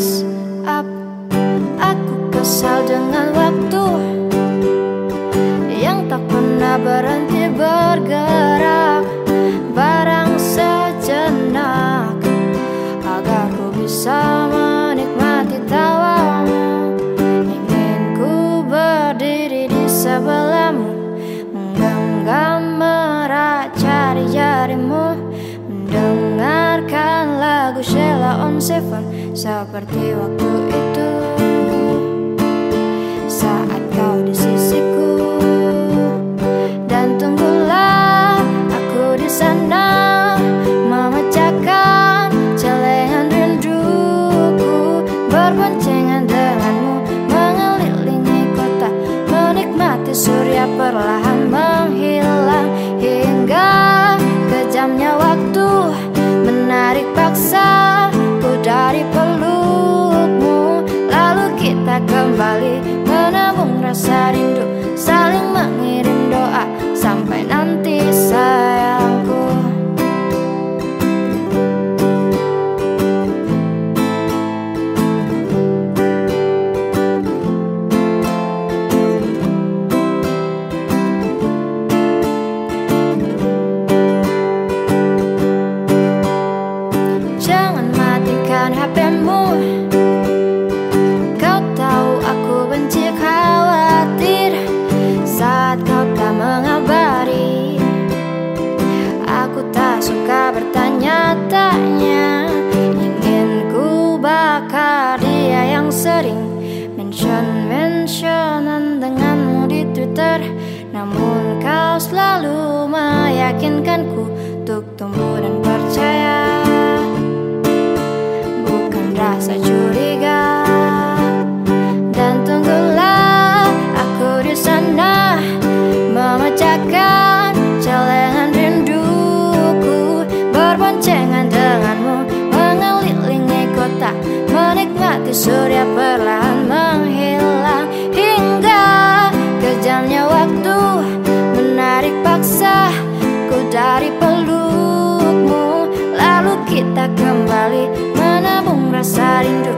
WhatsApp Aku kesal dengan waktu Yang tak pernah berhenti bergerak. Barang sejenak Agar ku bisa menikmati tawamu. Ingin ku berdiri di sebelahmu Menggenggam merak cari Sheila on Seven. Seperti waktu itu Mention-mentionan denganmu di Twitter. Namun kau selalu meyakinkanku Untuk tumbuh dan dari pelukmu. Lalu kita kembali menabung rasa rindu